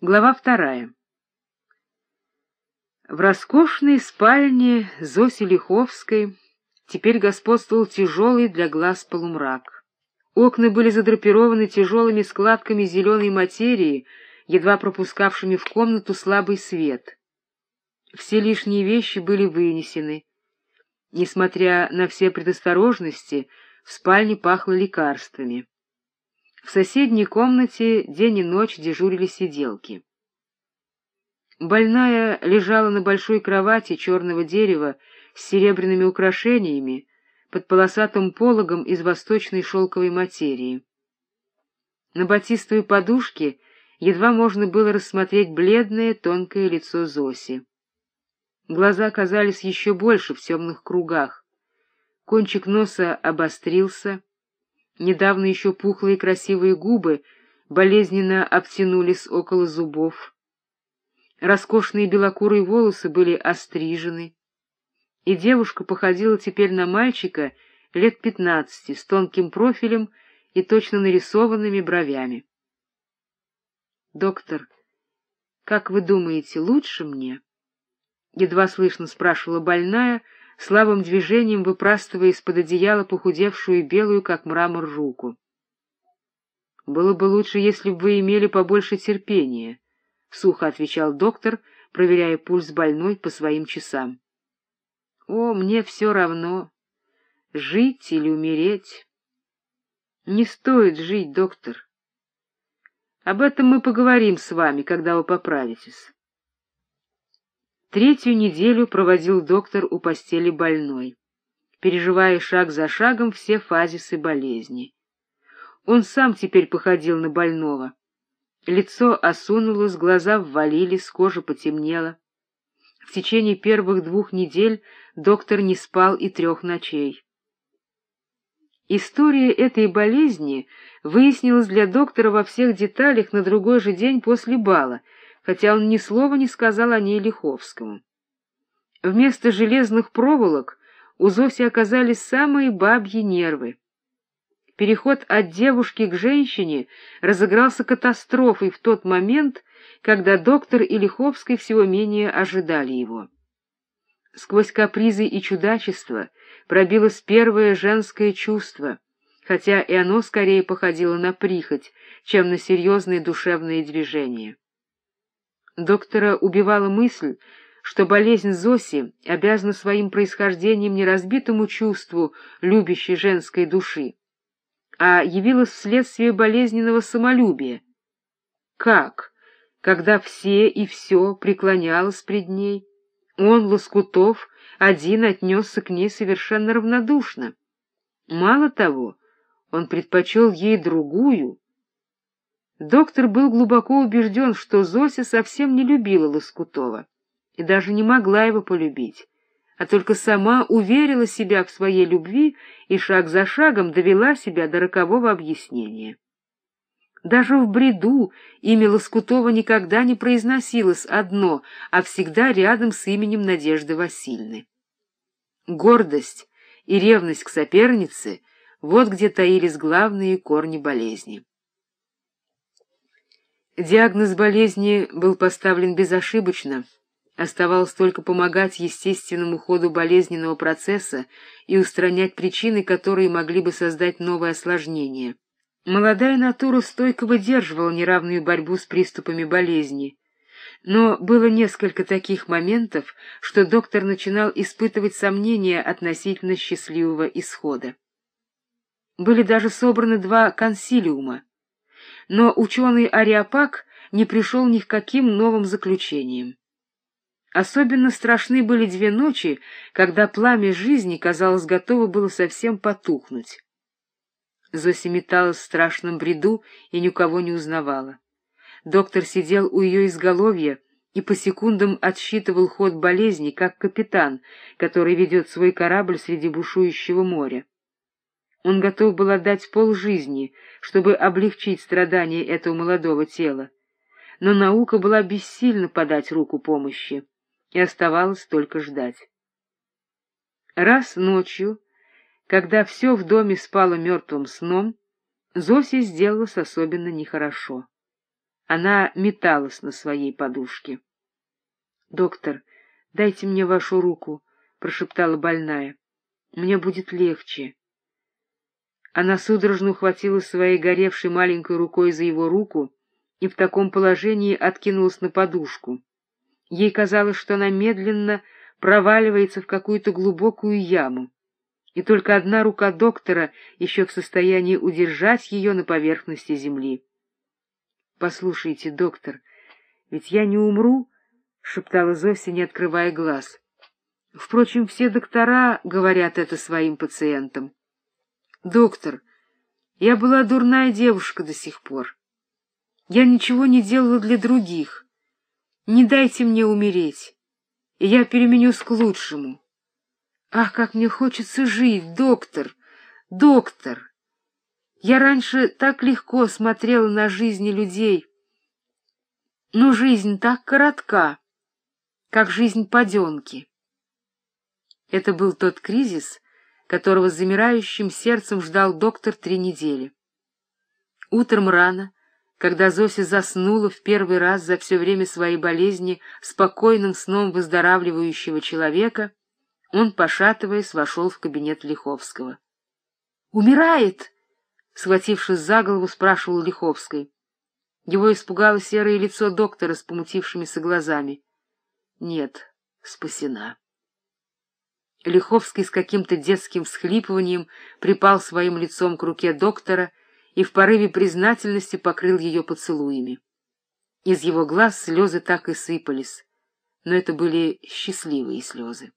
Глава вторая. В роскошной спальне Зоси Лиховской теперь господствовал тяжелый для глаз полумрак. Окна были задрапированы тяжелыми складками зеленой материи, едва пропускавшими в комнату слабый свет. Все лишние вещи были вынесены. Несмотря на все предосторожности, в спальне пахло лекарствами. В соседней комнате день и ночь дежурили сиделки. Больная лежала на большой кровати черного дерева с серебряными украшениями под полосатым пологом из восточной шелковой материи. На батистовой подушке едва можно было рассмотреть бледное тонкое лицо Зоси. Глаза казались еще больше в темных кругах. Кончик носа обострился, Недавно еще пухлые красивые губы болезненно обтянулись около зубов. Роскошные белокурые волосы были острижены, и девушка походила теперь на мальчика лет пятнадцати с тонким профилем и точно нарисованными бровями. — Доктор, как вы думаете, лучше мне? — едва слышно спрашивала больная, — слабым движением выпрастывая из-под одеяла похудевшую белую, как мрамор, руку. — Было бы лучше, если бы вы имели побольше терпения, — сухо отвечал доктор, проверяя пульс больной по своим часам. — О, мне все равно, жить или умереть. — Не стоит жить, доктор. Об этом мы поговорим с вами, когда вы поправитесь. Третью неделю проводил доктор у постели больной, переживая шаг за шагом все фазисы болезни. Он сам теперь походил на больного. Лицо осунулось, глаза ввалились, кожа потемнела. В течение первых двух недель доктор не спал и трех ночей. История этой болезни выяснилась для доктора во всех деталях на другой же день после бала — хотя он ни слова не сказал о ней Лиховскому. Вместо железных проволок у Зоси оказались самые бабьи нервы. Переход от девушки к женщине разыгрался катастрофой в тот момент, когда доктор и Лиховский всего менее ожидали его. Сквозь капризы и чудачество пробилось первое женское чувство, хотя и оно скорее походило на прихоть, чем на серьезные душевные движения. Доктора убивала мысль, что болезнь Зоси обязана своим происхождением не разбитому чувству любящей женской души, а явилась вследствие болезненного самолюбия. Как, когда все и все преклонялось пред ней, он, Лоскутов, один отнесся к ней совершенно равнодушно. Мало того, он предпочел ей другую, Доктор был глубоко убежден, что Зося совсем не любила Лоскутова и даже не могла его полюбить, а только сама уверила себя в своей любви и шаг за шагом довела себя до рокового объяснения. Даже в бреду имя Лоскутова никогда не произносилось одно, а всегда рядом с именем Надежды Васильевны. Гордость и ревность к сопернице — вот где таились главные корни болезни. Диагноз болезни был поставлен безошибочно. Оставалось только помогать естественному ходу болезненного процесса и устранять причины, которые могли бы создать новое осложнение. Молодая натура стойко выдерживала неравную борьбу с приступами болезни. Но было несколько таких моментов, что доктор начинал испытывать сомнения относительно счастливого исхода. Были даже собраны два консилиума но ученый Ариапак не пришел ни к каким новым заключениям. Особенно страшны были две ночи, когда пламя жизни, казалось, готово было совсем потухнуть. Зося металась в страшном бреду и никого не узнавала. Доктор сидел у ее изголовья и по секундам отсчитывал ход болезни, как капитан, который ведет свой корабль среди бушующего моря. Он готов был отдать полжизни, чтобы облегчить страдания этого молодого тела. Но наука была бессильна подать руку помощи, и оставалось только ждать. Раз ночью, когда все в доме спало мертвым сном, Зосе сделалось особенно нехорошо. Она металась на своей подушке. — Доктор, дайте мне вашу руку, — прошептала больная. — Мне будет легче. Она судорожно ухватила своей горевшей маленькой рукой за его руку и в таком положении откинулась на подушку. Ей казалось, что она медленно проваливается в какую-то глубокую яму, и только одна рука доктора еще в состоянии удержать ее на поверхности земли. — Послушайте, доктор, ведь я не умру, — шептала Зося, не открывая глаз. Впрочем, все доктора говорят это своим пациентам. — Доктор, я была дурная девушка до сих пор. Я ничего не делала для других. Не дайте мне умереть, и я переменюсь к лучшему. Ах, как мне хочется жить, доктор, доктор! Я раньше так легко смотрела на жизни людей, но жизнь так коротка, как жизнь паденки. Это был тот кризис, которого с замирающим сердцем ждал доктор три недели. Утром рано, когда Зося заснула в первый раз за все время своей болезни спокойным сном выздоравливающего человека, он, пошатываясь, вошел в кабинет Лиховского. «Умирает!» — схватившись за голову, спрашивал Лиховской. Его испугало серое лицо доктора с помутившимися глазами. «Нет, спасена». Лиховский с каким-то детским всхлипыванием припал своим лицом к руке доктора и в порыве признательности покрыл ее поцелуями. Из его глаз слезы так и сыпались, но это были счастливые слезы.